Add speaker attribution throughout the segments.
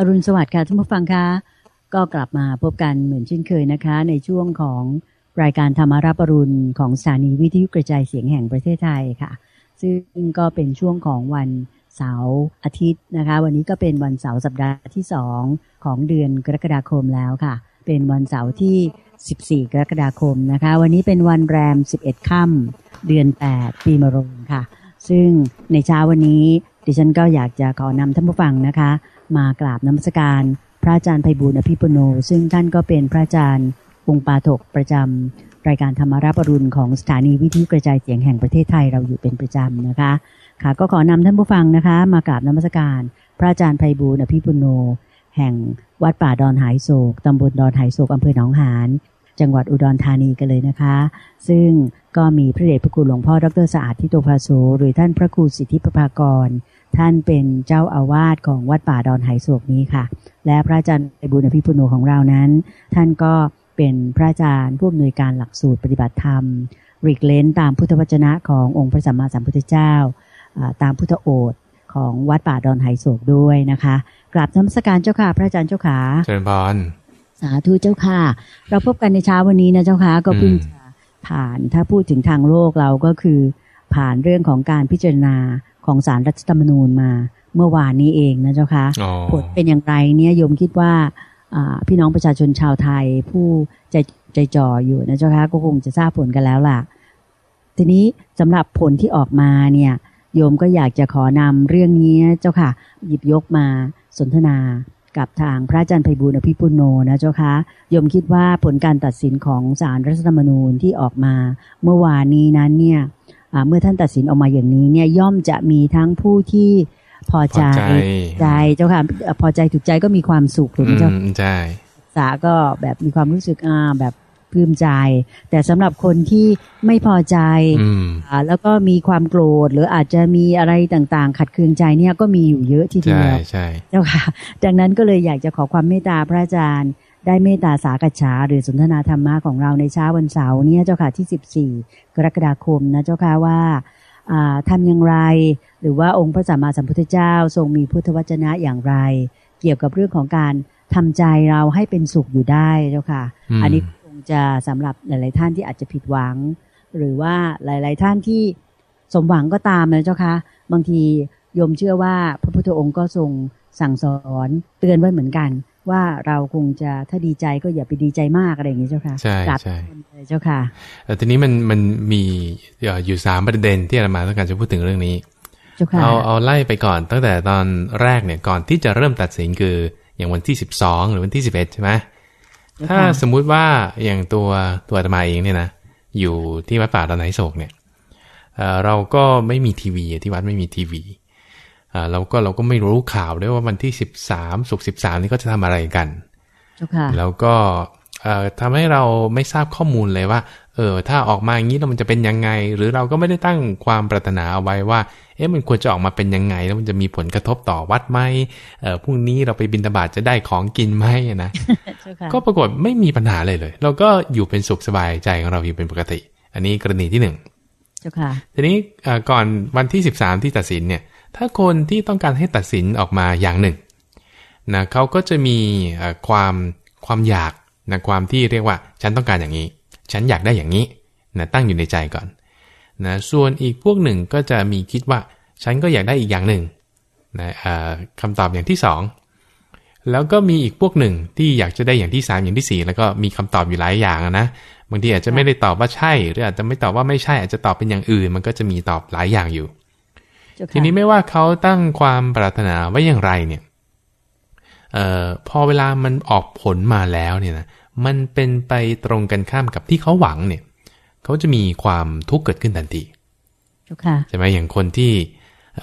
Speaker 1: อรุณสวัสดิ์ค่ะท่านผู้ฟังคะก็กลับมาพบกันเหมือนเช่นเคยนะคะ ในช่วงของรายการธรรมารับอรุณของสถานีวิทยุกระจายเสียงแห่งประเทศไทยค่ะ ซึ่งก็เป็นช่วงของวันเสาร์อาทิตย์นะคะ วันนี้ก็เป็นวันเสาร์สัปดาห์ที่สองของเดือนกรกฎาคมแล้วค่ะ เป็นวันเสาร์ที่ 14 กรกฎาคมนะคะ วันนี้เป็นวันแรม 11 ค่ำเดือน 8 ปีมะโรงค่ะ ซึ่งในเช้าวันนี้ดิฉันก็อยากจะขอนำท่านผู้ฟังนะคะ มากราบน้ำสการ พระอาจารย์ไพบูลอภิปุโน ซึ่งท่านก็เป็นพระอาจารย์องค์ปาถกประจำรายการธรรมาราปรุณของสถานีวิทยุกระจายเสียงแห่งประเทศไทยเราอยู่เป็นประจำนะคะ ค่ะก็ขอนำท่านผู้ฟังนะคะ มากราบน้ำสการ พระอาจารย์ไพบูลอภิปุโน แห่งวัดป่าดอนหายโศกตำบลดอนหายโศกอำเภอหนองหานจังหวัดอุดรธานีกันเลยนะคะ ซึ่งก็มีพระเดชพระคุณหลวงพ่อดรสะอาดทิโตภาโสหรือท่านพระครูสิทธิประภากร ท่านเป็นเจ้าอาวาสของวัดป่าดอนไหโศกนี้ค่ะ และพระอาจารย์ไพบุญอภิปุโนของเรานั้น ท่านก็เป็นพระอาจารย์ผู้อำนวยการหลักสูตรปฏิบัติธรรมริกเลนตามพุทธวจนะขององค์พระสัมมาสัมพุทธเจ้า ตามพุทธโอษของวัดป่าดอนไหโศกด้วยนะคะกราบธรรมสการเจ้าค่ะ พระอาจารย์เจ้าขา
Speaker 2: เจริญพร
Speaker 1: สาธุเจ้าค่ะ เราพบกันในเช้าวันนี้นะเจ้าค่ะก็เพิ่งจะผ่านถ้าพูดถึงทางโลกเราก็คือ ผ่านเรื่องของการพิจารณา ของสารรัฐธรรมนูญมาเมื่อวานนี้เองนะเจ้าค่ะ
Speaker 2: อ๋อ
Speaker 1: ผลเป็นอย่างไรเนี่ยโยมคิดว่าอ่าพี่น้องประชาชนชาวไทยผู้ใจใจจ่ออยู่นะเจ้าค่ะก็คงจะทราบผลกันแล้วล่ะ ทีนี้สำหรับผลที่ออกมาเนี่ยโยมก็อยากจะขอนำเรื่องนี้เจ้าค่ะ หยิบยกมาสนทนากับทางพระอาจารย์ไพบูลย์อภิปุโนนะเจ้าคะโยมคิดว่าผลการตัดสินของศาลรัฐธรรมนูญที่ออกมา เมื่อวานนี้นั้นเนี่ยอ่า เมื่อท่านตัดสินออกมาอย่างนี้เนี่ยย่อมจะมีทั้งผู้ที่พอใจ
Speaker 2: พอใจ
Speaker 1: ใจเจ้าค่ะเอ่อพอใจถูกใจก็มีความสุขถูกไหม
Speaker 2: อื
Speaker 1: เจ้า
Speaker 2: มใช่
Speaker 1: ษาก็แบบมีความรู้สึกอ่าแบบปลื้มใจ แต่สำหรับคนที่ไม่พอใจ
Speaker 2: อืม
Speaker 1: อ่าแล้วก็มีความโกรธ หรืออาจจะมีอะไรต่างๆ ขัดเคืองใจเนี่ยก็มีอยู่เยอะทีเดี
Speaker 2: ใช่
Speaker 1: ยว
Speaker 2: ใช่
Speaker 1: เจ้าค่ะ ดังนั้นก็เลยอยากจะขอความเมตตาพระอาจารย์ ได้เมตตาสากัจฉาหรือสนทนาธรรมะของเราในเช้าวันเสาร์เนี่ยเจ้าค่ะที่ 14 กรกฎาคมนะเจ้าค่ะว่าอ่าทำอย่างไร หรือว่าองค์พระสัมมาสัมพุทธเจ้าทรงมีพุทธวจนะอย่างไร เกี่ยวกับเรื่องของการทำใจเราให้เป็นสุขอยู่ได้เจ้าค่ะ
Speaker 2: ม
Speaker 1: อันนี้คงจะสำหรับหลาย ๆ ท่านที่อาจจะผิดหวัง หรือว่าหลาย ๆ ท่านที่สมหวังก็ตามนะเจ้าคะบางทีโยมเชื่อว่าพระพุทธองค์ก็ทรงสั่งสอนเตือนไว้เหมือนกัน ว่าเราคงจะถ้าดีใจก็อย่าไปดีใจมากอะไรอย่างนี้เจ้าค่ะ
Speaker 2: ใช่
Speaker 1: กราบ
Speaker 2: ใช่
Speaker 1: เลยเจ้าค่ะ
Speaker 2: แต่ทีนี้มันมันมีเอ่ออยู่สามประเด็นที่อาตมาต้องการจะพูดถึงเรื่องนี้
Speaker 1: เจ้าค่ะ
Speaker 2: เอาเอาไล่ไปก่อนตั้งแต่ตอนแรกเนี่ยก่อนที่จะเริ่มตัดสินคืออย่างวันที่12หรือวันที่11ใช่ไหม
Speaker 1: เจ้า
Speaker 2: ถ้า
Speaker 1: ค่ะ
Speaker 2: สมมุติว่าอย่างตัวตัวอาตมาเองเนี่ยนะอยู่ที่วัดป่าดอนไหโศกเนี่ยเอ่อเราก็ไม่มีทีวีที่วัดไม่มีทีวีเอ่อเราก็เราก็ไม่รู้ข่าวด้วยว่าวันที่13สุกร์13นี่ก็จะทำอะไรกัน
Speaker 1: เจ้าค่ะ
Speaker 2: แล้วก็เอ่อทำให้เราไม่ทราบข้อมูลเลยว่า เออถ้าออกมาอย่างนี้แล้วมันจะเป็นยังไง หรือเราก็ไม่ได้ตั้งความปรารถนาเอาไว้ว่า เอ๊ะมันควรจะออกมาเป็นยังไง แล้วมันจะมีผลกระทบต่อวัดไหมเออพรุ่งนี้เราไปบินตบาตจะได้ของกินไหมนะ
Speaker 1: เจ้าค่ะ
Speaker 2: ก็ปรากฏไม่มีปัญหาเลยเลย เราก็อยู่เป็นสุขสบายใจของเราอยู่เป็นปกติ อันนี้กรณีที่หนึ่ง
Speaker 1: เจ้าค่ะ
Speaker 2: ทีนี้เอ่อก่อนวันที่13ที่ตัดสินเนี่ย ถ้าคนที่ต้องการให้ตัดสินออกมาอย่างหนึ่งนะเขาก็จะมีความความอยากนะความที่เรียกว่า ฉันต้องการอย่างนี้ ฉันอยากได้อย่างนี้นะตั้งอยู่ในใจก่อนนะส่วนอีกพวกหนึ่งก็จะมีคิดว่า ฉันก็อยากได้อีกอย่างหนึ่งนะคำตอบอย่างที่สองแล้วก็มีอีกพวกหนึ่งที่อยากจะได้อย่างที่สามอย่างที่สี่แล้วก็มีคำตอบอยู่หลายอย่างนะบางทีอาจจะไม่ได้ตอบว่าใช่ หรืออาจจะไม่ตอบว่าไม่ใช่อาจจะตอบเป็นอย่างอื่น มันก็จะมีตอบหลายอย่างอยู่ ทีนี้ไม่ว่าเขาตั้งความปรารถนาไว้อย่างไรเนี่ยเอ่อพอเวลามันออกผลมาแล้วเนี่ยนะมันเป็นไปตรงกันข้ามกับที่เขาหวังเนี่ย เขาจะมีความทุกข์เกิดขึ้นทันที
Speaker 1: เจ้าค่ะ
Speaker 2: ใช่ไหมอย่างคนที่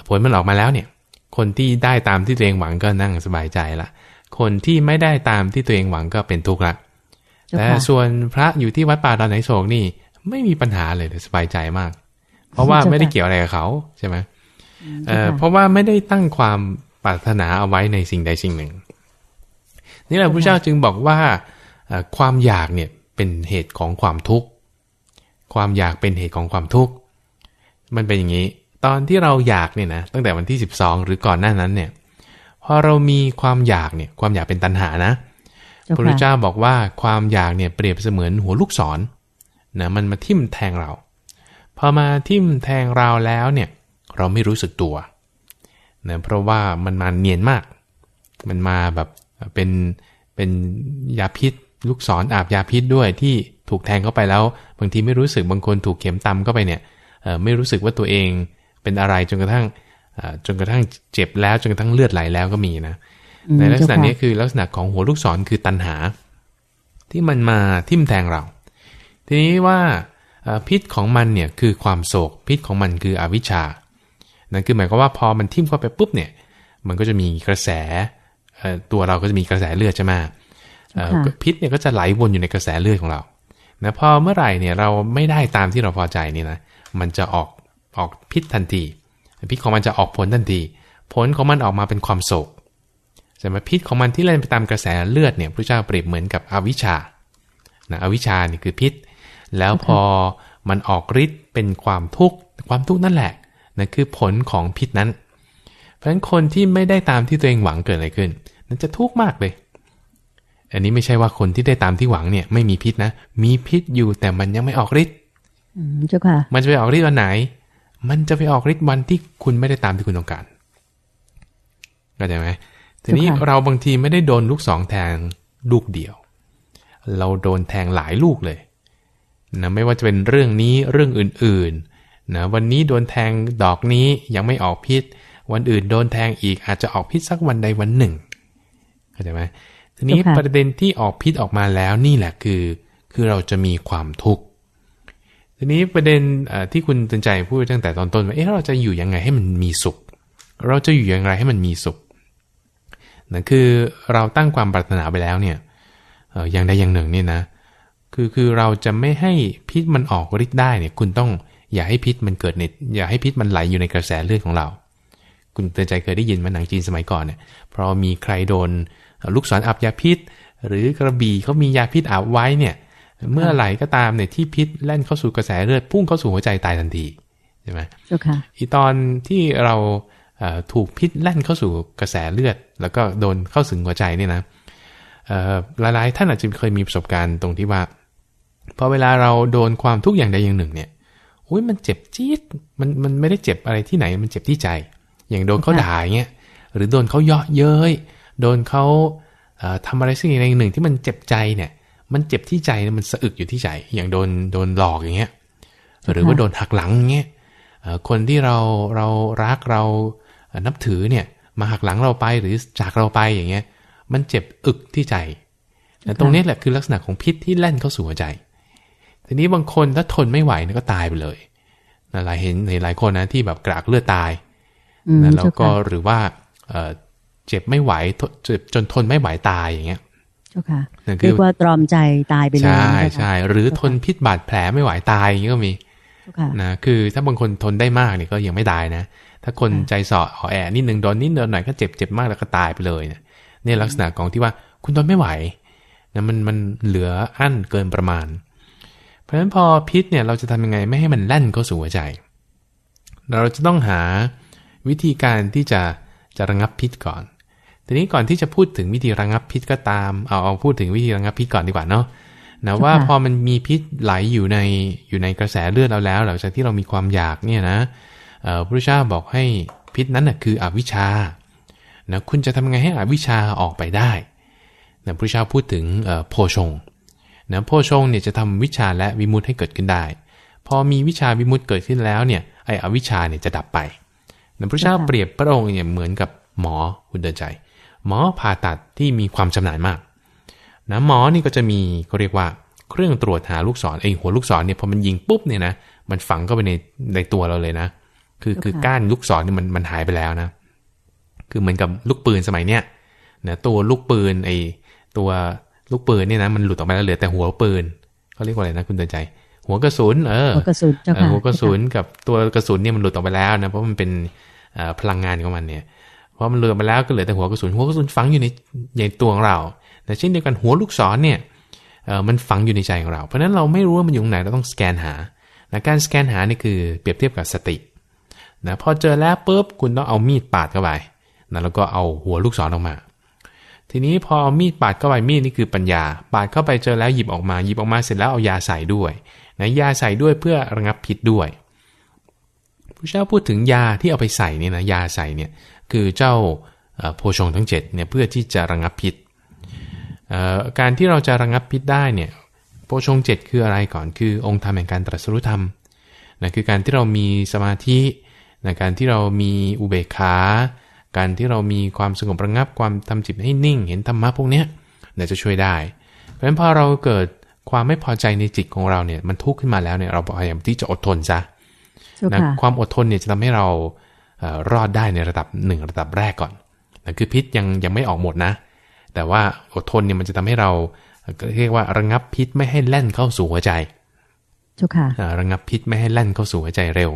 Speaker 2: ผลมันออกมาแล้วเนี่ย คนที่ได้ตามที่ตัวเองหวังก็นั่งสบายใจละคนที่ไม่ได้ตามที่ตัวเองหวังก็เป็นทุกข์ละ
Speaker 1: เจ้า
Speaker 2: แต่
Speaker 1: ค่ะ
Speaker 2: ส่วนพระอยู่ที่วัดป่าดอนไหนโศกนี่ไม่มีปัญหาเลยสบายใจมาก เพราะว่า
Speaker 1: เจ้าค่ะ
Speaker 2: ไม่ได้เกี่ยวอะไรกับเขาใช่ไหม เอ่อ
Speaker 1: เจ้าค่ะ
Speaker 2: เพราะว่าไม่ได้ตั้งความปรารถนาเอาไว้ในสิ่งใดสิ่งหนึ่ง นี่แหละพระเจ้าจึงบอกว่าเอ่อความอยากเนี่ยเป็นเหตุของความทุกข์ความอยากเป็นเหตุของความทุกข์มันเป็นอย่างนี้ ตอนที่เราอยากเนี่ยนะตั้งแต่วันที่ 12 หรือก่อนหน้านั้นเนี่ยพพอเรามีความอยากเนี่ยความอยากเป็นตัณหานะพระพุทธเจ้าบอกว่าความอยากเนี่ยเปรียบเสมือนหัวลูกศรนะมันมาทิ่มแทงเรา พอมาทิ่มแทงเราแล้วเนี่ย เราไม่รู้สึกตัวนะเพราะว่ามันมาเนียนมาก มันมาแบบเป็นเป็นยาพิษ ลูกศรออาบยาพิษด้วยที่ถูกแทงเข้าไปแล้ว บางทีไม่รู้สึกบางคนถูกเข็มตำเข้าไปเนี่ยไม่รู้สึกว่าตัวเองเป็นอะไรจนกระทั่งจนกระทั่งเจ็บแล้วจนกระทั่งเลือดไหลแล้วก็มีนะในลักษณะนี้คือลักษณะของหัวลูกศรคือตันหา ที่มันมาทิ่มแทงเรา ทีนี้ว่าพิษของมันเนี่ยคือความโศกพิษของมันคืออวิชชา นั่นคือหมายความว่าพอมันทิ่มเข้าไปปุ๊บเนี่ย มันก็จะมีกระแสตัวเราก็จะมีกระแสเลือดใช่ไหมพิษเนี่ยก็จะไหลวนอยู่ในกระแสเลือดของเรานะพอเมื่อไหร่เนี่ยเราไม่ได้ตามที่เราพอใจนี่นะ มันจะออกออกพิษทันที พิษของมันจะออกผลทันที ผลของมันออกมาเป็นความโศกใช่ไหมพิษของมันที่เล่นไปตามกระแสเลือดเนี่ยพระเจ้าเปรียบเหมือนกับอวิชชานะอวิชชานี่คือพิษ แล้วพอมันออกฤทธิ์เป็นความทุกข์ ความทุกข์นั่นแหละ นะคือผลของพิษนั้น เพราะฉะนั้นคนที่ไม่ได้ตามที่ตัวเองหวังเกิดอะไรขึ้น นั้นจะทุกข์มากเลย อันนี้ไม่ใช่ว่าคนที่ได้ตามที่หวังเนี่ยไม่มีพิษนะ มีพิษอยู่แต่มันยังไม่ออกฤทธิ์
Speaker 1: เจ้าค่ะ
Speaker 2: มันจะไปออกฤทธิ์วันไหน มันจะไปออกฤทธิ์วันที่คุณไม่ได้ตามที่คุณต้องการเข้าใจไหมทีนี้เราบางทีไม่ได้โดนลูกสองแทงลูกเดียว เราโดนแทงหลายลูกเลยนะไม่ว่าจะเป็นเรื่องนี้เรื่องอื่นๆ นะวันนี้โดนแทงดอกนี้ยังไม่ออกพิษ วันอื่นโดนแทงอีกอาจจะออกพิษสักวันใดวันหนึ่งเข้าใจไหมทีนี้ประเด็นที่ออกพิษออกมาแล้วนี่แหละคือ คือเราจะมีความทุกข์ทีนี้ประเด็นที่คุณตื่นใจพูดตั้งแต่ตอนต้นว่าเอ๊ะเราจะอยู่ยังไงให้มันมีสุข เราจะอยู่ยังไงให้มันมีสุขนะคือเราตั้งความปรารถนาไปแล้วเนี่ยอย่างใดอย่างหนึ่งเนี่ยนะ คือคือเราจะไม่ให้พิษมันออกฤทธิ์ได้เนี่ย คุณต้อง อย่าให้พิษมันเกิดในอย่าให้พิษมันไหลอยู่ในกระแสเลือดของเรา คุณเตือนใจเคยได้ยินมาหนังจีนสมัยก่อนเนี่ยเพราะมีใครโดนลูกศรอับยาพิษ หรือกระบี่เขามียาพิษอาบไว้เนี่ย เมื่อไหร่ก็ตามเนี่ยที่พิษแล่นเข้าสู่กระแสเลือดพุ่งเข้าสู่หัวใจตายทันทีใช่ไหม
Speaker 1: เจ้าค่ะ
Speaker 2: อีตอนที่เราถูกพิษแล่นเข้าสู่กระแสเลือด แล้วก็โดนเข้าถึงหัวใจเนี่ยนะหลายๆท่านอาจจะเคยมีประสบการณ์ตรงที่ว่าพอเวลาเราโดนความทุกข์อย่างใดอย่างหนึ่งเนี่ย อุ้ยมันเจ็บจี๊ดมันมันไม่ได้เจ็บอะไรที่ไหนมันเจ็บที่ใจ อย่างโดนเขาด่าเงี้ยหรือโดนเขาเยาะเย้ยโดนเขาทำอะไรสิ่งใดหนึ่งที่มันเจ็บใจเนี่ย มันเจ็บที่ใจมันสะอึกอยู่ที่ใจ อย่างโดนโดนหลอกอย่างเงี้ยหรือว่าโดนหักหลังเงี้ยคนที่เราเรารักเรานับถือเนี่ยมาหักหลังเราไปหรือจากเราไปอย่างเงี้ย มันเจ็บอึกที่ใจแต่ตรงนี้แหละคือลักษณะของพิษที่แล่นเข้าสู่หัวใจ ทีนี้บางคนถ้าทนไม่ไหวก็ตายไปเลยนะหลายเห็นในหลายคนนะที่แบบกรากเลือดตายนะแล้วก็หรือว่าเจ็บไม่ไหวเจ็บจนทนไม่ไหวตายอย่างเงี้ย
Speaker 1: เจ้าค่ะเรียกว่าตรอมใจตายไปเลยใช่
Speaker 2: ใช่หรือทนพิษบาดแผลไม่ไหวตายอย่างเงี้ยก็มีนะคือถ้าบางคนทนได้มากเนี่ยก็ยังไม่ตายนะ ถ้าคนใจสออ่อแอนิดนึงโดนนิดเดียวหน่อยก็เจ็บเจ็บมากแล้วก็ตายไปเลยเนี่ยนี่ลักษณะของที่ว่าคุณทนไม่ไหวนะมันมันเหลืออั้นเกินประมาณ เพราะฉะนั้นพอพิษเนี่ยเราจะทำยังไงไม่ให้มันแล่นเข้าสู่หัวใจ เราจะต้องหาวิธีการที่จะจะระงับพิษก่อน ทีนี้ก่อนที่จะพูดถึงวิธีระงับพิษก็ตาม เอาเอาพูดถึงวิธีระงับพิษก่อนดีกว่าเนาะนะว่าพอมันมีพิษไหลอยู่ในอยู่ในกระแสเลือดเราแล้ว หลังจากที่เรามีความอยากเนี่ยนะพระพุทธเจ้าบอกให้พิษนั้นนะคืออวิชชานะคุณจะทำไงให้อวิชชาออกไปได้นะพระพุทธเจ้าพูดถึงโพชง นะโพชงเนี่ยจะทำวิชาและวิมุตให้เกิดขึ้นได้ พอมีวิชาวิมุตเกิดขึ้นแล้วเนี่ยไอ้อวิชชาเนี่ยจะดับไปนะพระเจ้าเปรียบพระองค์เนี่ยเหมือนกับหมอคุณเดินใจ หมอผ่าตัดที่มีความชำนาญมากนะหมอนี่ก็จะมีเขาเรียกว่าเครื่องตรวจหาลูกศรไอ้หัวลูกศรเนี่ยพอมันยิงปุ๊บเนี่ยนะมันฝังเข้าไปในในตัวเราเลยนะ คือคือก้านลูกศรนี่มันมันหายไปแล้วนะ คือเหมือนกับลูกปืนสมัยเนี้ยนะตัวลูกปืนไอตัว ลูกปืนเนี่ยนะมันหลุดออกไปแล้วเหลือแต่หัวปืนเขาเรียกว่าอะไรนะคุณเตือนใจ หัวกระสุน เออ
Speaker 1: หัวกระสุน
Speaker 2: หัวกระสุนกับตัวกระสุนเนี่ยมันหลุดออกไปแล้วนะเพราะมันเป็นพลังงานของมันเนี่ยพอมันหลุดไปแล้วก็เหลือแต่หัวกระสุนหัวกระสุนฝังอยู่ในในตัวของเราแต่เช่นเดียวกันหัวลูกศรเนี่ยเออมันฝังอยู่ในใจของเรา เพราะฉะนั้นเราไม่รู้ว่ามันอยู่ตรงไหนเราต้องสแกนหาการสแกนหานี่คือเปรียบเทียบกับสตินะพอเจอแล้วปุ๊บคุณต้องเอามีดปาดเข้าไปนะแล้วก็เอาหัวลูกศรออกมา ทีนี้พอเอามีดปาดเข้าไปมีดนี่คือปัญญา ปาดเข้าไปเจอแล้วหยิบออกมาหยิบออกมาเสร็จแล้วเอายาใส่ด้วยนะยาใส่ด้วยเพื่อระงับพิษด้วยพระเจ้าพูดถึงยาที่เอาไปใส่เนี่ยนะยาใส่เนี่ยคือเจ้าโพชงทั้ง7เนี่ยเพื่อที่จะระงับพิษการที่เราจะระงับพิษได้เนี่ยโพชง7คืออะไรก่อนคือองค์ธรรมแห่งการตรัสรู้ธรรมนะคือการที่เรามีสมาธินะการที่เรามีอุเบกขา การที่เรามีความสงบระงับความทำจิตให้นิ่ง เห็นธรรมะพวกนี้เนี่ยจะช่วยได้ เพราะฉะนั้นพอเราเกิดความไม่พอใจในจิตของเราเนี่ย มันทุกข์ขึ้นมาแล้วเนี่ยเราพยายามที่จะอดทนซะนะความอดทนเนี่ยจะทำให้เรารอดได้ในระดับหนึ่งระดับแรกก่อนนะคือพิษยังยังไม่ออกหมดนะ แต่ว่าอดทนเนี่ยมันจะทำให้เราเรียกว่าระงับพิษไม่ให้แล่นเข้าสู่หัวใจ
Speaker 1: จุค่ะ
Speaker 2: ระงับพิษไม่ให้แล่นเข้าสู่หัวใจเร็ว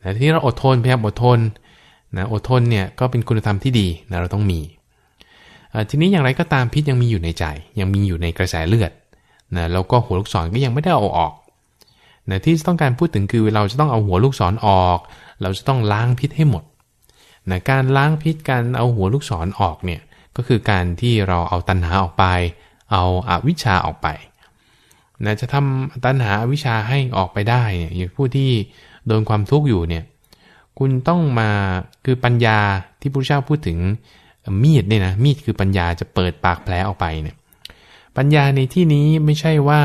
Speaker 2: แต่ที่เราอดทนพยายามอดทน นะอดทนเนี่ยก็เป็นคุณธรรมที่ดีนะเราต้องมีทีนี้อย่างไรก็ตามพิษยังมีอยู่ในใจ ยังมีอยู่ในกระแสเลือดนะแล้วก็หัวลูกศรก็ยังไม่ได้เอาออกนะที่ต้องการพูดถึงคือเราจะต้องเอาหัวลูกศรออก เราจะต้องล้างพิษให้หมดนะการล้างพิษการเอาหัวลูกศรออกเนี่ยก็คือการที่เราเอาตัณหาออกไป เอาอาวิชชาออกไปนะจะทำตัณหาอาวิชชาให้ออกไปได้เนี่ยผู้ที่โดนความทุกข์อยู่เนี่ย คุณต้องมาคือปัญญาที่พระเจ้าพูดถึงมีดเนี่ยนะมีดคือปัญญาจะเปิดปากแผลออกไปเนี่ยปัญญาในที่นี้ไม่ใช่ว่า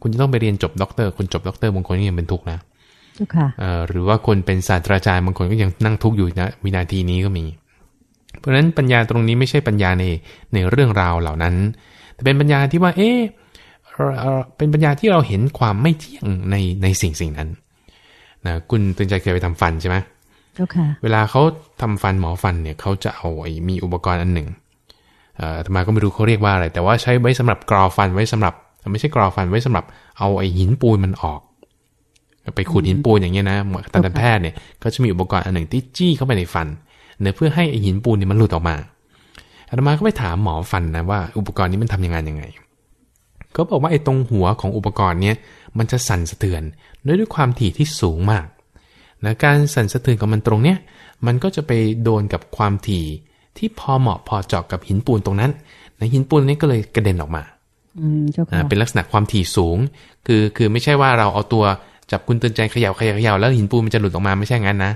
Speaker 2: คุณจะต้องไปเรียนจบด็อกเตอร์คนจบด็อกเตอร์บางคนก็ยังเป็นทุกข์นะหรือว่าคนเป็นศาสตราจารย์บางคนก็ยังนั่งทุกข์อยู่นะวินาทีนี้ก็มี เพราะฉะนั้นปัญญาตรงนี้ไม่ใช่ปัญญาในในเรื่องราวเหล่านั้น แต่เป็นปัญญาที่ว่า เอ๊ะเป็นปัญญาที่เราเห็นความไม่เที่ยงในในสิ่งสิ่งนั้นนะคุณตื่นใจเคยไปทำฟันใช่ไหม เวลาเขาทำฟันหมอฟันเนี่ยเขาจะเอาไอ้มีอุปกรณ์อันหนึ่งเอ่อทำไมก็ไม่รู้เขาเรียกว่าอะไร แต่ว่าใช้ไว้สำหรับกรอฟันไว้สำหรับ ไม่ใช่กรอฟันไว้สำหรับเอาไอ้หินปูนมันออก ไปขูดหินปูนอย่างเงี้ยนะทางการแพทย์เนี่ยก็จะมีอุปกรณ์อันหนึ่งที่จี้เข้าไปในฟันเนื่อเพื่อให้ไอ้หินปูนเนี่ยมันหลุดออกมาอาตมาก็ไปถามหมอฟันนะว่าอุปกรณ์นี้มันทำยังไงยังไงก็บอกว่าไอ้ตรงหัวของอุปกรณ์เนี้ยมันจะสั่นสะเทือนด้วยด้วยความถี่ที่สูงมาก นะการสั่นสะเทือนของมันตรงเนี้ยมันก็จะไปโดนกับความถี่ที่พอเหมาะพอเจาะกับหินปูนตรงนั้นในหินปูนนี้ก็เลยกระเด็นออกมาเป็นลักษณะความถี่สูง คือคือไม่ใช่ว่าเราเอาตัวจับคุณตือนใจเขย่าเขย่าเขย่าแล้วหินปูนมันจะหลุดออกมาไม่ใช่งั้นนะ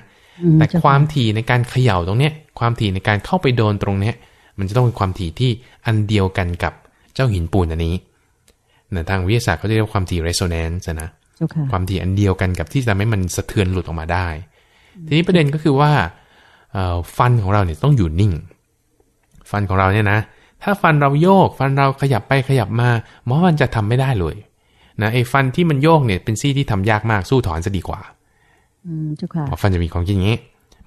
Speaker 2: แต่ความถี่ในการเขย่าตรงเนี้ย ความถี่ในการเข้าไปโดนตรงเนี้ย มันจะต้องเป็นความถี่ที่อันเดียวกันกับเจ้าหินปูนอันนี้นะทางวิทยาศาสตร์เขาเรียกว่าความถี่ resonance นะ ความถี่อันเดียวกันกับที่จะทำให้มันสะเทือนหลุดออกมาได้ ทีนี้ประเด็นก็คือว่าฟันของเราเนี่ยต้องอยู่นิ่ง ฟันของเราเนี่ยนะ ถ้าฟันเราโยก ฟันเราขยับไปขยับมาหมอฟันจะทำไม่ได้เลยนะไอ้ฟันที่มันโยกเนี่ยเป็นซี่ที่ทำยากมากสู้ถอนจะดีกว่าเพราะฟันจะมีของกินอย่างนี้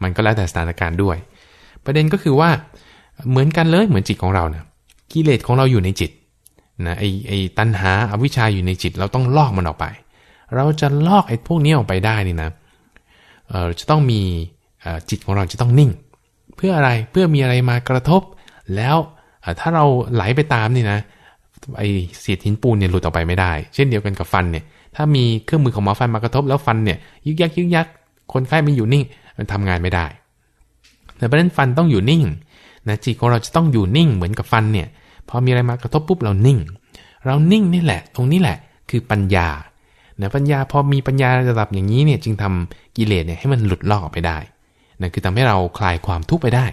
Speaker 2: มันก็แล้วแต่สถานการณ์ด้วย ประเด็นก็คือว่าเหมือนกันเลยเหมือนจิตของเรานะกิเลสของเราอยู่ในจิตนะไอไอตัณหาอวิชชาอยู่ในจิต เราต้องลอกมันออกไป เราจะลอกไอ้พวกนี้ออกไปได้นี่นะเออจะต้องมีจิตของเราจะต้องนิ่ง เพื่ออะไรเพื่อมีอะไรมากระทบ แล้วถ้าเราไหลไปตามนี่นะไอเศษหินปูนเนี่ยหลุดออกไปไม่ได้ เช่นเดียวกันกับฟันเนี่ยถ้ามีเครื่องมือของหมอฟันมากระทบแล้วฟันเนี่ยยึกยักยึกยักคนไข้ไม่อยู่นิ่งมันทำงานไม่ได้แต่ประเด็นฟันต้องอยู่นิ่งนะจิตของเราจะต้องอยู่นิ่งเหมือนกับฟันเนี่ยพอมีอะไรมากระทบปุ๊บเรานิ่ง เรานิ่งนี่แหละ ตรงนี้แหละคือปัญญา นะปัญญาพอมีปัญญาระดับอย่างนี้เนี่ยจึงทำกิเลสเนี่ยให้มันหลุดลอกออกไปได้นะคือทำให้เราคลายความทุกข์ไปได้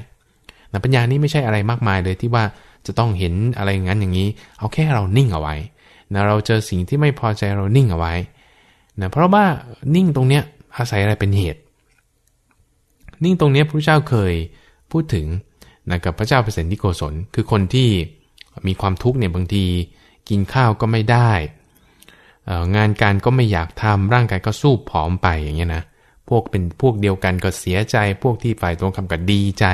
Speaker 2: นะปัญญานี้ไม่ใช่อะไรมากมายเลยที่ว่าจะต้องเห็นอะไรงั้นอย่างนี้ เอาแค่เรานิ่งเอาไว้นะเราเจอสิ่งที่ไม่พอใจเรานิ่งเอาไว้นะเพราะว่านิ่งตรงเนี้ยอาศัยอะไรเป็นเหตุ นิ่งตรงเนี้ยพระเจ้าเคยพูดถึงนะกับพระเจ้าเปรตที่โกศลคือคนที่มีความทุกข์เนี่ยบางทีกินข้าวก็ไม่ได้ งานการก็ไม่อยากทำร่างกายก็สู้ผอมไปอย่างเงี้ยนะพวกเป็นพวกเดียวกันก็เสียใจ พวกที่ฝ่ายตรงคำก็ดีใจ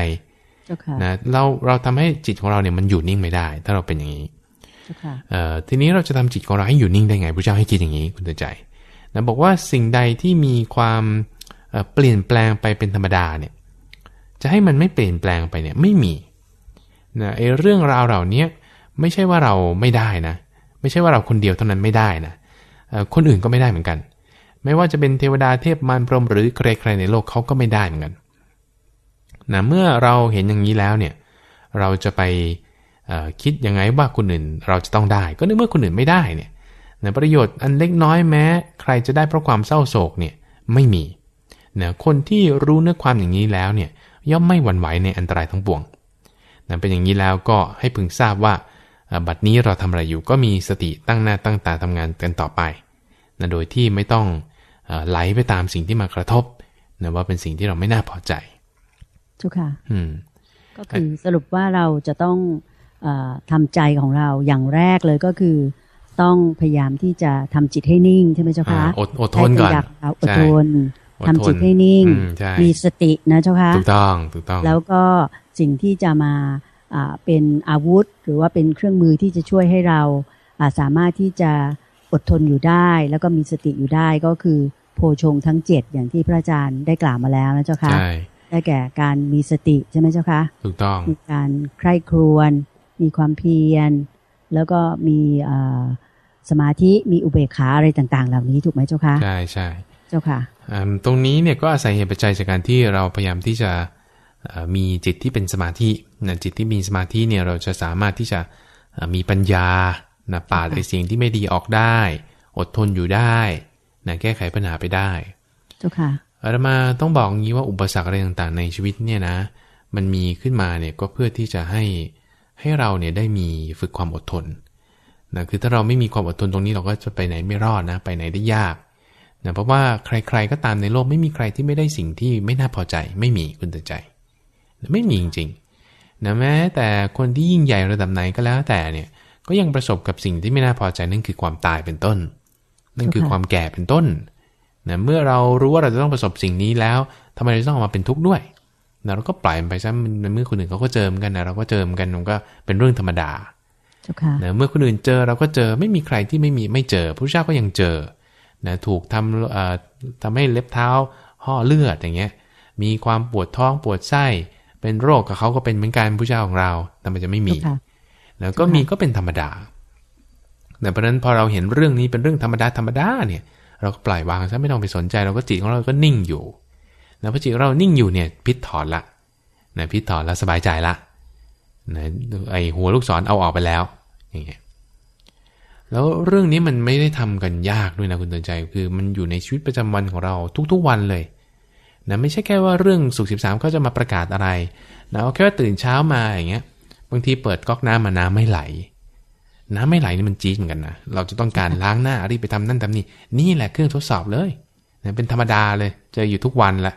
Speaker 2: นะเราเราทำให้จิตของเราเนี่ยมันอยู่นิ่งไม่ได้ ถ้าเราเป็นอย่างนี้ทีนี้เราจะทำจิตของเราให้อยู่นิ่งได้ไงพระเจ้าให้คิดอย่างนี้คุณเตือนใจนะบอกว่าสิ่งใดที่มีความเปลี่ยนแปลงไปเป็นธรรมดาเนี่ยจะให้มันไม่เปลี่ยนแปลงไปเนี่ยไม่มีนะไอ้เรื่องราวเหล่านี้ไม่ใช่ว่าเราไม่ได้นะ ไม่ใช่ว่าเราคนเดียวเท่านั้นไม่ได้นะ คนอื่นก็ไม่ได้เหมือนกัน ไม่ว่าจะเป็นเทวดาเทพมารพรหมหรือใครๆในโลกเขาก็ไม่ได้เหมือนกันนะเมื่อเราเห็นอย่างนี้แล้วเนี่ยเราจะไปคิดยังไงว่าคนอื่นเราจะต้องได้ ก็ในเมื่อคนอื่นไม่ได้เนี่ยนะประโยชน์อันเล็กน้อยแม้ ใครจะได้เพราะความเศร้าโศกเนี่ยไม่มีนะคนที่รู้เนื้อความอย่างนี้แล้วเนี่ยย่อมไม่หวั่นไหวในอันตรายทั้งปวงนะเป็นอย่างนี้แล้วก็ให้พึงทราบว่าบัดนี้เราทำอะไรอยู่ก็มีสติตั้งหน้าตั้งตาทำงานกันต่อไป นะโดยที่ไม่ต้องไหลไปตามสิ่งที่มากระทบนะว่าเป็นสิ่งที่เราไม่น่าพอใจ
Speaker 1: ทุกค่ะ
Speaker 2: อืม
Speaker 1: ก็คือสรุปว่าเราจะต้องอทำใจของเราอย่างแรกเลยก็คือ ต้องพยายามที่จะทำจิตให้นิ่งใช่ไหมเจ้าคะ
Speaker 2: อดอดทนก่อน
Speaker 1: อดทนทำจิตให้นิ่ง มีสตินะเจ้าคะ
Speaker 2: ถูกต้องถูกต้อง
Speaker 1: แล้วก็สิ่งที่จะมาเป็นอาวุธ หรือว่าเป็นเครื่องมือที่จะช่วยให้เราสามารถที่จะ อดทนอยู่ได้ แล้วก็มีสติอยู่ได้ก็คือ โพชงทั้งเจ็ดอย่างที่พระอาจารย์ได้กล่าวมาแล้วนะเจ้าค่ะได้แก่การมีสติใช่ไหมเจ้าคะ
Speaker 2: ถูกต้อง
Speaker 1: มีการใคร่ครวญมีความเพียร แล้วก็มีสมาธิมีอุเบกขาอะไรต่างๆ เหล่านี้ถูกไหมเจ้าคะ
Speaker 2: ใช่ใช่
Speaker 1: เจ้าค่ะ
Speaker 2: ตรงนี้เนี่ยก็อาศัยเหตุปัจจัยจากการที่เราพยายามที่จะมีจิตที่เป็นสมาธินะจิตที่มีสมาธิเนี่ยเราจะสามารถที่จะมีปัญญา นะปาดไอ้สิ่งที่ไม่ดีออกได้ อดทนอยู่ได้นะแก้ไขปัญหาไปได้
Speaker 1: เจ้าค่ะ
Speaker 2: อาตมาต้องบอกงี้ว่าอุปสรรคอะไรต่างๆ ในชีวิตเนี่ยนะ มันมีขึ้นมาเนี่ยก็เพื่อที่จะให้ให้เราเนี่ยได้มีฝึกความอดทนนะคือถ้าเราไม่มีความอดทนตรงนี้เราก็จะไปไหนไม่รอดนะไปไหนได้ยากนะเพราะว่าใครๆก็ตามในโลกไม่มีใครที่ไม่ได้สิ่งที่ไม่น่าพอใจ ไม่มีคุณตือใจ ไม่มีจริงๆนะแม้แต่คนที่ยิ่งใหญ่ระดับไหนก็แล้วแต่เนี่ย ก็ยังประสบกับสิ่งที่ไม่น่าพอใจนั่นคือความตายเป็นต้น นั่นคือความแก่เป็นต้นนะเมื่อเรารู้ว่าเราจะต้องประสบสิ่งนี้แล้วทำไมเราต้องออกมาเป็นทุกข์ด้วยนะเราก็ปล่อยมันไปซะมันเมื่อคนอื่นเขาก็เจอมกันนะเราก็เจอมกันมันก็เป็นเรื่องธรรมดานะเมื่อคนอื่นเจอเราก็เจอไม่มีใครที่ไม่มีไม่เจอพระเจ้าก็ยังเจอนะถูกทำทำให้เล็บเท้าห่อเลือดอย่างเงี้ย มีความปวดท้องปวดไส้ เป็นโรคกับเขาก็เป็นเหมือนกันผู้เจ้าของเราแต่มันจะไม่มี แล้วก็มีก็เป็นธรรมดาแต่เพราะนั้นพอเราเห็นเรื่องนี้เป็นเรื่องธรรมดาธรรมดาเนี่ย เราก็ปล่อยวางซะไม่ต้องไปสนใจเราก็จิตของเราก็นิ่งอยู่แล้วพอจิตเรานิ่งอยู่เนี่ยพิษถอนละนะพิษถอนแล้วสบายใจละนะไอหัวลูกศรเอาออกไปแล้วอย่างเงี้ยแล้วเรื่องนี้มันไม่ได้ทำกันยากด้วยนะคุณตือนใจ คือมันอยู่ในชีวิตประจำวันของเราทุกๆวันเลยนะไม่ใช่แค่ว่าเรื่องสุขสิบสามเขาจะมาประกาศอะไรนะเอาแค่ว่าตื่นเช้ามาอย่างเงี้ย บางทีเปิดก๊อกน้ำมาน้ำไม่ไหล น้ำไม่ไหลนี่มันจี๊ดเหมือนกันนะเราจะต้องการล้างหน้ารีบไปทำนั่นทำนี่นี่แหละเครื่องทดสอบเลยนะเป็นธรรมดาเลย เจออยู่ทุกวันละ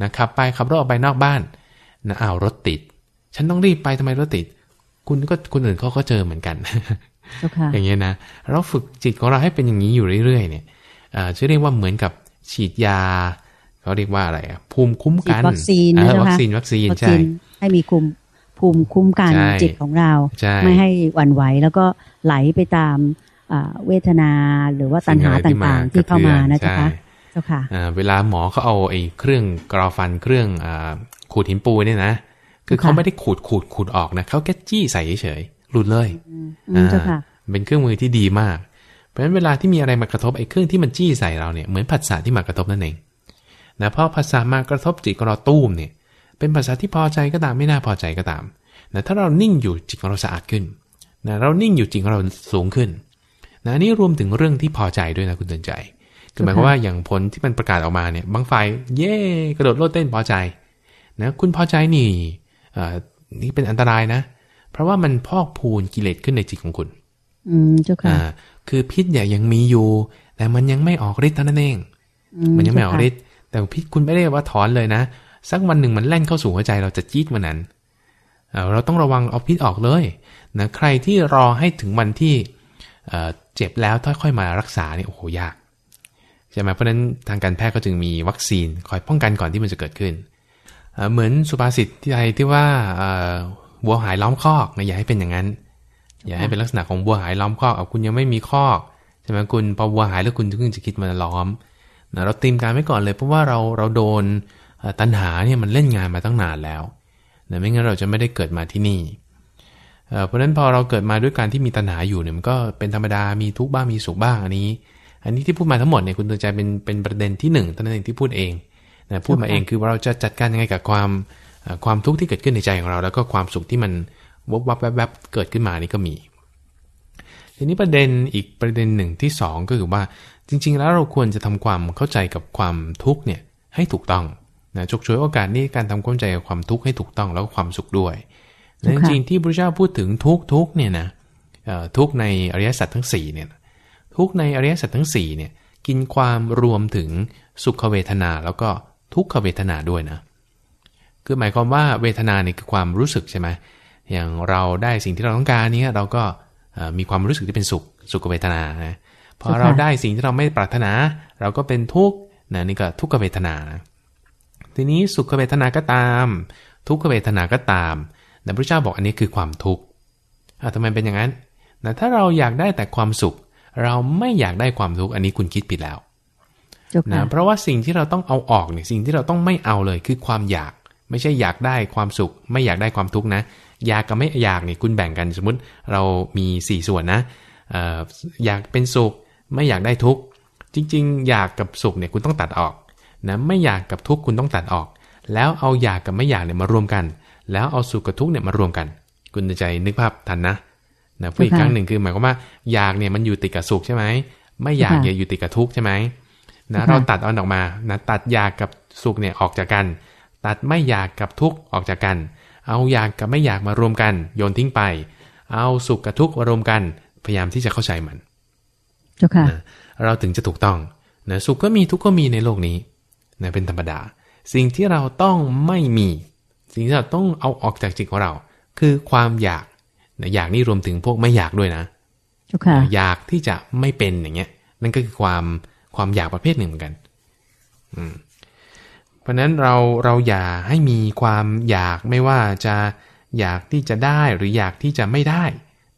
Speaker 2: นะขับไปขับรถออกไปนอกบ้านนะอ้าวรถติด ฉันต้องรีบไปทำไมรถติด คุณก็คนอื่นเขาก็เจอเหมือนกันอย่างเงี้ยนะเราฝึกจิตของเราให้เป็นอย่างนี้อยู่เรื่อยๆ เนี่ยชื่อเรียกว่าเหมือนกับฉีดยาเขาเรียกว่าอะไรอะภูมิคุ้มกัน
Speaker 1: วัคซีน
Speaker 2: นะคะวัคซีนวัคซีนใช่
Speaker 1: ให้มีคุม ภูมิคุ้มกันจิตของเรา ไม่ให้หวั่นไหวแล้วก็ไหลไปตามเวทนาหรือว่าตัณหาต่างๆ ที่เข้ามานะจ๊ะเจ้าค่ะ
Speaker 2: เวลาหมอเขาเอาไอ้เครื่องกรอฟันเครื่องขูดหินปูเนี่ยนะ คือเขาไม่ได้ขูดขูดขูดออกนะเขาแค่จี้ใส่เฉยๆหลุดเลยเป็นเครื่องมือที่ดีมาก เพราะฉะนั้นเวลาที่มีอะไรมากระทบไอ้เครื่องที่มันจี้ใส่เราเนี่ยเหมือนผัสสะที่มากระทบนั่นเองนะพอภาษามากระทบจิตของเราตุ้มเนี่ย เป็นภาษาที่พอใจก็ตามไม่น่าพอใจก็ตามนะถ้าเรานิ่งอยู่จิตของเราสะอาดขึ้นนะเรานิ่งอยู่จิตของเราสูงขึ้นนะนี่รวมถึงเรื่องที่พอใจด้วยนะคุณเตือนใจคือหมายความว่าอย่างผลที่มันประกาศออกมาเนี่ยบางฝ่ายเย่กระโดดโลดเต้นพอใจนะคุณพอใจนี่นี่เป็นอันตรายนะ เพราะว่ามันพอกพูนกิเลสขึ้นในจิตของคุณ
Speaker 1: อืมเจ้าค่ะ
Speaker 2: คือพิษเนี่ยยังมีอยู่ แต่มันยังไม่ออกฤทธิ์เท่านั้นเอง มันยังไม่ออกฤทธิ์แต่พิษคุณไม่ได้ว่าถอนเลยนะ สักวันหนึ่งมันแล่นเข้าสู่หัวใจเราจะจี๊ดวันนั้น เราต้องระวังเอาพิษออกเลยนะใครที่รอให้ถึงวันที่เจ็บแล้วค่อยมารักษาเนี่ยโอ้โหยากใช่ไหมเพราะนั้นทางการแพทย์ก็จึงมีวัคซีนคอยป้องกันก่อนที่มันจะเกิดขึ้น เหมือนสุภาษิตที่ไทยที่ว่าบัวหายล้อมคอกนะอย่าให้เป็นอย่างนั้น อย่าให้เป็นลักษณะของบัวหายล้อมคอกเอาคุณยังไม่มีคอกใช่ไหมคุณพอบัวหายแล้วคุณถึงจะคิดมาล้อมนะเราเตรียมการไว้ก่อนเลยเพราะว่าเราเราโดน ตัณหาเนี่ยมันเล่นงานมาตั้งนานแล้วนะไม่งั้นเราจะไม่ได้เกิดมาที่นี่ เพราะฉะนั้นพอเราเกิดมาด้วยการที่มีตัณหาอยู่เนี่ยมันก็เป็นธรรมดา มีทุกข์บ้าง มีสุขบ้างอันนี้ อันนี้ที่พูดมาทั้งหมดเนี่ยคุณตัวใจเป็นเป็นประเด็นที่หนึ่งท่านเองที่พูดเองนะพูดมาเองคือว่าเราจะจัดการยังไงกับความความทุกข์ที่เกิดขึ้นในใจของเรา แล้วก็ความสุขที่มันวบวับแวบๆเกิดขึ้นมานี่ก็มี ทีนี้ประเด็นอีกประเด็นหนึ่งที่สองก็คือว่าจริง ๆ แล้วเราควรจะทำความเข้าใจกับความทุกข์เนี่ยให้ถูกต้อง นะชกช่วยโอกาสนี้การทำความเข้าใจกับความทุกข์ให้ถูกต้องแล้วก็ความสุขด้วย
Speaker 1: ถูก
Speaker 2: จ
Speaker 1: ค่ะ
Speaker 2: ริงๆที่พระเจ้าพูดถึงทุกข์ทุกข์เนี่ยนะเอ่อทุกข์ในอริยสัจทั้ง4เนี่ยทุกข์ในอริยสัจทั้ง4เนี่ยกินความรวมถึงสุขเวทนาแล้วก็ทุกขเวทนาด้วยนะ คือหมายความว่าเวทนาเนี่ยคือความรู้สึกใช่ไหมอย่างเราได้สิ่งที่เราต้องการเนี้เราก็เอ่อมีความรู้สึกที่เป็นสุขสุขเวทนานะพอ
Speaker 1: ถูกค่ะ
Speaker 2: เราได้สิ่งที่เราไม่ปรารถนา เราก็เป็นทุกข์นะนี่ก็ทุกขเวทนานะ ทีนี้สุขเวทนาก็ตาม ทุกขเวทนาก็ตามแต่พระเจ้าบอกอันนี้คือความทุกข์อะทำไมเป็นอย่างนั้นนะถ้าเราอยากได้แต่ความสุข เราไม่อยากได้ความทุกข์อันนี้คุณคิดผิดแล้ว
Speaker 1: เจ้า
Speaker 2: นะ
Speaker 1: ค่ะ
Speaker 2: เพราะว่าสิ่งที่เราต้องเอาออกเนี่ยสิ่งที่เราต้องไม่เอาเลยคือความอยาก ไม่ใช่อยากได้ความสุข ไม่อยากได้ความทุกข์นะอยากกับไม่อยากเนี่ยคุณแบ่งกันสมมติเรามี 4 ส่วนนะเอ่ออยากเป็นสุข ไม่อยากได้ทุกข์จริง ๆ อยากกับสุขเนี่ยคุณต้องตัดออก นะไม่อยากกับทุกข์คุณต้องตัดออก แล้วเอาอยากกับไม่อยากเนี่ยมารวมกัน แล้วเอาสุขกับทุกข์เนี่ยมารวมกัน คุณจะใจนึกภาพทันนะนะพูดอีก
Speaker 1: ค่ะ
Speaker 2: ครั้งหนึ่งคือหมายความว่าอยากเนี่ยมันอยู่ติดกับสุขใช่ไหมไม่อยาก
Speaker 1: ค่ะ
Speaker 2: เนี่ยอยู่ติดกับทุกข์ใช่ไหมนะ
Speaker 1: ค่ะ
Speaker 2: เราตัดเอาออกมานะตัดอยากกับสุขเนี่ยออกจากกัน ตัดไม่อยากกับทุกข์ออกจากกัน เอาอยากกับไม่อยากมารวมกัน โยนทิ้งไป เอาสุขกับทุกข์มารวมกัน พยายามที่จะเข้าใจมัน
Speaker 1: เจ้าค่ะ
Speaker 2: นะเราถึงจะถูกต้องนะสุขก็มีทุกข์ก็มีในโลกนี้ นะเป็นธรรมดา สิ่งที่เราต้องไม่มี สิ่งที่เราต้องเอาออกจากจิตของเรา คือความอยากนะอยากนี่รวมถึงพวกไม่อยากด้วยนะ
Speaker 1: เจ้าค่ะ
Speaker 2: อยากที่จะไม่เป็นอย่างเงี้ย นั่นก็คือความความอยากประเภทหนึ่งเหมือนกัน อืมเพราะฉะนั้นเราเราอย่าให้มีความอยากไม่ว่าจะอยากที่จะได้หรืออยากที่จะไม่ได้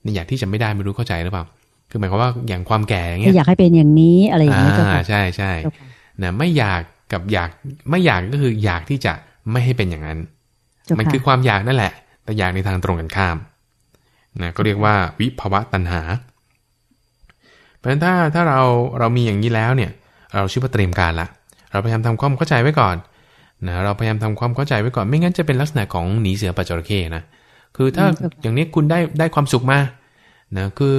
Speaker 2: ในอยากที่จะไม่ได้ไม่รู้เข้าใจหรือเปล่า คือหมายความว่าอย่างความแก่อย่าง
Speaker 1: ไม่
Speaker 2: เงี้ย
Speaker 1: อยากให้เป็นอย่างนี้อะไรอย่างนี้เจ้า
Speaker 2: อ่า
Speaker 1: ค่ะ
Speaker 2: ใช่ใช่
Speaker 1: เจ้าค่ะ
Speaker 2: นะไม่อยาก กับอยากไม่อยากก็คืออยากที่จะไม่ให้เป็นอย่างนั้น
Speaker 1: เจ้า
Speaker 2: มัน
Speaker 1: ค่ะ
Speaker 2: คือความอยากนั่นแหละ แต่อยากในทางตรงกันข้ามนะก็เรียกว่าวิภวะตัณหา เพราะฉะนั้นถ้าถ้าเราเรามีอย่างนี้แล้วเนี่ย เราชื่อว่าเตรียมการละ เราพยายามทำความเข้าใจไว้ก่อนนะเราพยายามทำความเข้าใจไว้ก่อน ไม่งั้นจะเป็นลักษณะของหนีเสือปัจจระเข้นะ คือถ้า
Speaker 1: อืมครับ
Speaker 2: อย่างนี้คุณได้ได้ความสุขมานะคือ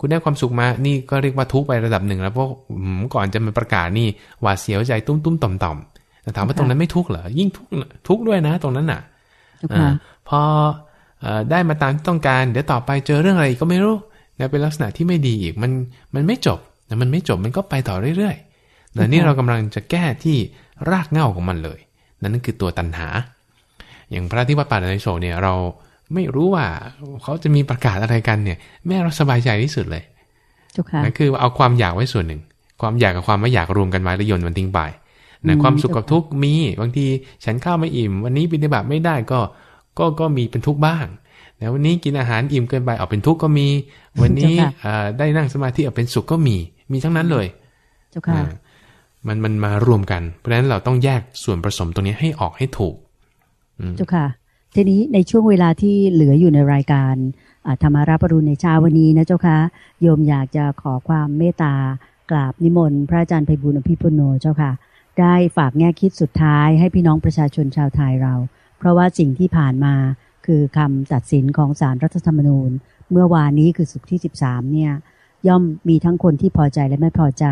Speaker 2: คุณได้ความสุขมา นี่ก็เรียกว่าทุกข์ไประดับหนึ่งแล้วเพราะอืมก่อนจะมาประกาศนี่หวาดเสียวใจตุ้มตุ้มต่อมต่อมๆแต่ถามว่าตรงนั้นไม่ทุกข์เหรอ ยิ่งทุกข์ทุกข์ด้วยนะ ตรงนั้นน่ะ
Speaker 1: เจ้าค่ะ
Speaker 2: อาพอเอ่อได้มาตามที่ต้องการ เดี๋ยวต่อไปเจอเรื่องอะไรอีกก็ไม่รู้นะเป็นลักษณะที่ไม่ดีอีก มันมันไม่จบนะมันไม่จบมันก็ไปต่อเรื่อยๆแต่นี่เรากำลังจะแก้ที่รากเหง้าของมันเลย นั่นคือตัวตัณหา อย่างพระที่วัดป่าดอนโศกเนี่ยเรา ไม่รู้ว่าเขาจะมีประกาศอะไรกันเนี่ย แม่เราสบายใจที่สุดเลย
Speaker 1: เจ้าค่ะ
Speaker 2: นะคือเอาความอยากไว้ส่วนหนึ่ง ความอยากกับความไม่อยากรวมกันไว้แล้วโยนมันทิ้งไป
Speaker 1: อื
Speaker 2: นะ
Speaker 1: ม
Speaker 2: ความสุขกับทุกข์มีบางทีฉันข้าวไม่อิ่ม วันนี้ปฏิบัติไม่ได้ก็ก็ก็มีเป็นทุกข์บ้างนะวันนี้กินอาหารอิ่มเกินไปเอาเป็นทุกข์ก็มี วันนี้เอ่อได้นั่งสมาธิเอาเป็นสุขก็มี มีทั้งนั้นเลย
Speaker 1: เจ้าค่ะ
Speaker 2: นะมันมันมารวมกัน เพราะฉะนั้นเราต้องแยกส่วนผสมตรงนี้ให้ออกให้ถูก
Speaker 1: เจ้าค่ะ ทีนี้ในช่วงเวลาที่เหลืออยู่ในรายการธรรมาราปรุณในเช้าวันนี้นะเจ้าค่ะโยมอยากจะขอความเมตตากราบนิมนต์พระอาจารย์ไพบุญอภิปุโนเจ้าค่ะ ได้ฝากแง่คิดสุดท้ายให้พี่น้องประชาชนชาวไทยเรา เพราะว่าสิ่งที่ผ่านมาคือคำตัดสินของศาลรัฐธรรมนูญ เมื่อวานนี้คือสุขที่ 13 เนี่ย ย่อมมีทั้งคนที่พอใจและไม่พอใจ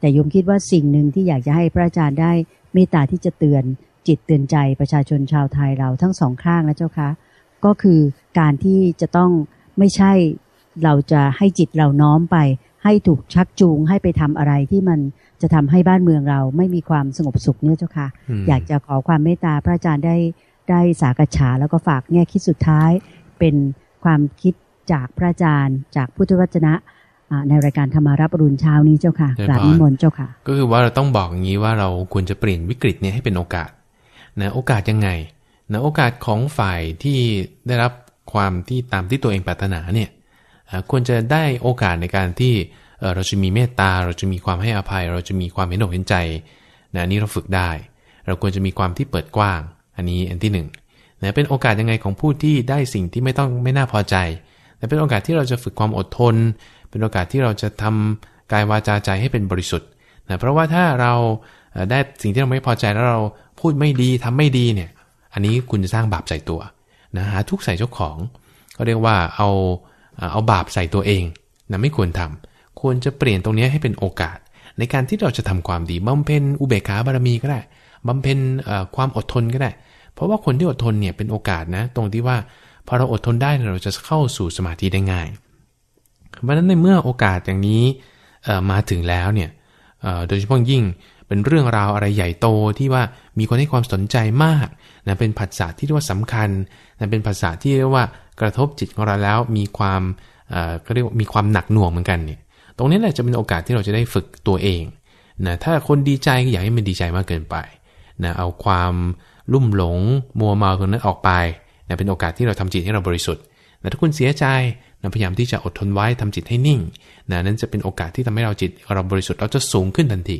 Speaker 1: แต่โยมคิดว่าสิ่งหนึ่งที่อยากจะให้พระอาจารย์ได้เมตตาที่จะเตือน จิตเตือนใจประชาชนชาวไทยเราทั้งสองข้างนะเจ้าคะก็คือการที่จะต้องไม่ใช่เราจะให้จิตเราน้อมไป ให้ถูกชักจูงให้ไปทำอะไรที่มันจะทำให้บ้านเมืองเราไม่มีความสงบสุขเนี่ยเจ้าค่ะ
Speaker 2: อืม
Speaker 1: อยากจะขอความเมตตาพระอาจารย์ได้ได้สากฉาแล้วก็ฝากแง่คิดสุดท้าย เป็นความคิดจากพระอาจารย์ จากพุทธวจนะอ่าในรายการธรรมารับอรุณเช้านี้เจ้าค่ะกราบนิมนต์เจ้าค่ะ
Speaker 2: ก็คือว่าเราต้องบอกอย่างนี้ว่าเราควรจะเปลี่ยนวิกฤตเนี่ยให้เป็นโอกาส นะโอกาสยังไงนะโอกาสของฝ่ายที่ได้รับความที่ตามที่ตัวเองปรารถนาเนี่ยควรจะได้โอกาสในการที่เราจะมีเมตตาเราจะมีความให้อภัย เราจะมีความเห็นอกเห็นใจนะอันนี้เราฝึกได้ เราควรจะมีความที่เปิดกว้าง อันนี้อันที่หนึ่งนะเป็นโอกาสยังไงของผู้ที่ได้สิ่งที่ไม่ต้องไม่น่าพอใจแต่เป็นโอกาสที่เราจะฝึกความอดทน เป็นโอกาสที่เราจะทำกายวาจาใจให้เป็นบริสุทธิ์นะเพราะว่าถ้าเรา ได้สิ่งที่เราไม่พอใจแล้วเราพูดไม่ดีทำไม่ดีเนี่ย อันนี้คุณจะสร้างบาปใส่ตัวนะหาทุกข์ใส่เจ้าของก็เรียกว่าเอาเอาบาปใส่ตัวเองนะไม่ควรทำควรจะเปลี่ยนตรงนี้ให้เป็นโอกาส ในการที่เราจะทำความดีบำเพ็ญอุเบกขาบารมีก็ได้บำเพ็ญความอดทนก็ได้ เพราะว่าคนที่อดทนเนี่ยเป็นโอกาสนะตรงที่ว่าพอเราอดทนได้เราจะเข้าสู่สมาธิได้ง่าย เพราะฉะนั้นในเมื่อโอกาสอย่างนี้มาถึงแล้วเนี่ยโดยเฉพาะยิ่ง เป็นเรื่องราวอะไรใหญ่โตที่ว่ามีคนให้ความสนใจมากนะเป็นผัสสะที่เรียกว่าสำคัญนะเป็นผัสสะที่เรียกว่ากระทบจิตของเราแล้วมีความก็เรียกว่ามีความหนักหน่วงเหมือนกันเนี่ยตรงนี้แหละจะเป็นโอกาสที่เราจะได้ฝึกตัวเองนะถ้าคนดีใจก็อย่าให้มันดีใจมากเกินไปนะเอาความลุ่มหลงมัวเมาตรงนั้นออกไปนะเป็นโอกาสที่เราทำจิตให้เราบริสุทธิ์นะถ้าคุณเสียใจนะพยายามที่จะอดทนไว้ทำจิตให้นิ่งนะนั้นจะเป็นโอกาสที่ทำให้เราจิตเราบริสุทธิ์เราจะสูงขึ้นทันที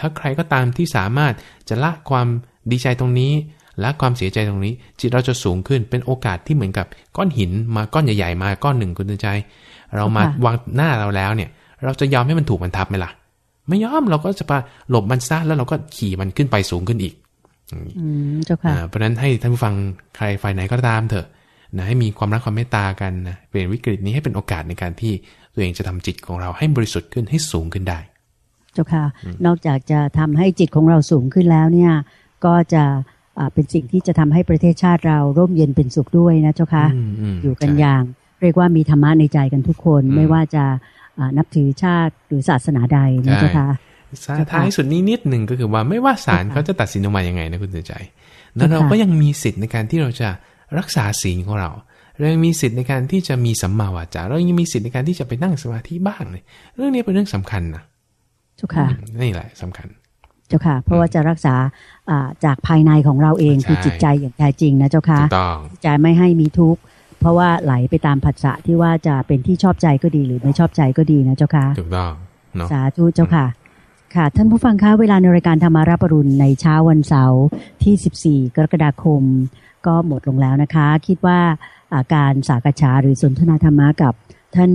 Speaker 2: ถ้าใครก็ตามที่สามารถจะละความดีใจตรงนี้ละความเสียใจตรงนี้ จิตเราจะสูงขึ้นเป็นโอกาสที่เหมือนกับก้อนหินมาก้อนใหญ่ๆ มาก้อนหนึ่งคุณใจ เรามาวางหน้าเราแล้วเนี่ย เราจะยอมให้มันถูกมันทับไหมล่ะ ไม่ยอมเราก็จะไปหลบมันซะแล้วเราก็ขี่มันขึ้นไปสูงขึ้นอีก
Speaker 1: อืมเจ้าค่ะ
Speaker 2: เพราะฉะนั้นให้ท่านผู้ฟังใครฝ่ายไหนก็ตามเถอะนะให้มีความรักความเมตตากันนะเปลี่ยนวิกฤตนี้ให้เป็นโอกาสในการที่ตัวเองจะทำจิตของเราให้บริสุทธิ์ขึ้นให้สูงขึ้นได้
Speaker 1: เจ้าค่ะ นอกจากจะทำให้จิตของเราสูงขึ้นแล้วเนี่ย ก็จะเป็นสิ่งที่จะทำให้ประเทศชาติเราร่มเย็นเป็นสุขด้วยนะเจ้าค่ะ อยู่กันอย่าง เรียกว่ามีธรรมะในใจกันทุกคน ไม่ว่าจะนับถือชาติหรือศาสนาใดนะเจ้าค่ะ
Speaker 2: ท้ายสุดนี้นิดหนึ่งก็คือว่าไม่ว่าศาลเขาจะตัดสินออกมายังไงนะคุณเตือนใจ แล้วเราก็ยังมีสิทธิ์ในการที่เราจะรักษาศีลของเราเรายังมีสิทธิ์ในการที่จะมีสัมมาวาจาเรายังมีสิทธิ์ในการที่จะไปนั่งสมาธิบ้างเลยเรื่องนี้เป็นเรื่องสำคัญนะ
Speaker 1: เจ้าค่ะ
Speaker 2: นี่แหละสำคัญ
Speaker 1: เจ้าค่ะ เพราะว่าจะรักษาจากภายในของเราเองคือจิตใจอย่างแท้จริงนะเจ้าค่ะใจไม่ให้มีทุกข์เพราะว่าไหลไปตามผัสสะที่ว่าจะเป็นที่ชอบใจก็ดีหรือไม่ชอบใจก็ดีนะเจ้าค่ะ
Speaker 2: ถูกต้อง
Speaker 1: สาธุเจ้าค่ะ ค่ะ ท่านผู้ฟังคะเวลาในรายการธรรมาราปรุณในเช้าวันเสาร์ที่ 14 กรกฎาคม ก็หมดลงแล้วนะคะ คิดว่าาการสากฉาหรือสนทนาธรรมะกับท่าน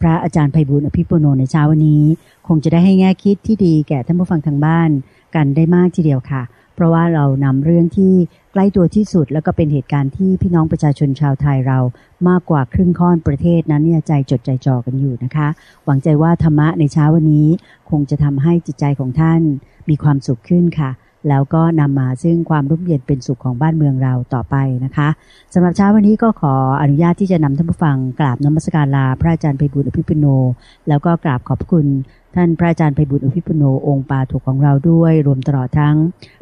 Speaker 1: พระอาจารย์ไพบุญอภิปุโนในเช้าวันนี้ คงจะได้ให้แง่คิดที่ดีแก่ท่านผู้ฟังทางบ้านกันได้มากทีเดียวค่ะ เพราะว่าเรานำเรื่องที่ใกล้ตัวที่สุด แล้วก็เป็นเหตุการณ์ที่พี่น้องประชาชนชาวไทยเรามากกว่าครึ่งค่อนประเทศนั้นเนี่ยใจจดใจจ่อกันอยู่นะคะ หวังใจว่าธรรมะในเช้าวันนี้ คงจะทำให้จิตใจของท่านมีความสุขขึ้นค่ะ แล้วก็นำมาซึ่งความร่มเย็นเป็นสุขของบ้านเมืองเราต่อไปนะคะสำหรับเช้าวันนี้ก็ขออนุญาตที่จะนำท่านผู้ฟังกราบนมัสการลาพระอาจารย์ไพบุตรอภิปุโน แล้วก็กราบขอบคุณท่านพระอาจารย์ไพบุตรอภิปุโนองค์ปาถูกของเราด้วย รวมตลอดทั้ง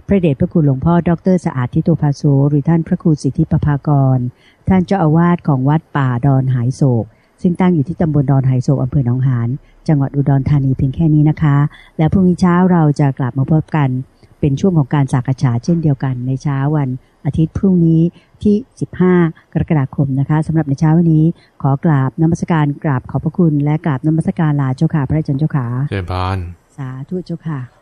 Speaker 1: พระเดชพระคุณหลวงพ่อดรสะอาดทิโตภาโซหรือท่านพระครูสิทธิปภากร ท่านเจ้าอาวาสของวัดป่าดอนหายโศก ซึ่งตั้งอยู่ที่ตำบลดอนหายโศกอำเภอหนองหานจังหวัดอุดรธานีเพียงแค่นี้นะคะ และพรุ่งนี้เช้าเราจะกลับมาพบกัน เป็นช่วงของการสักษาเช่นเดียวกันในเช้าวันอาทิตย์พรุ่งนี้ที่ 15 กรกฎาคมนะคะสำหรับในเช้าวันนี้ขอกราบนมัสการกราบขอบพระคุณ และกราบนมัสการลาเจ้าค่ะพระอาจารย์เจ้าค่ะ
Speaker 2: เจริญพร
Speaker 1: สาธุเจ้าค่ะ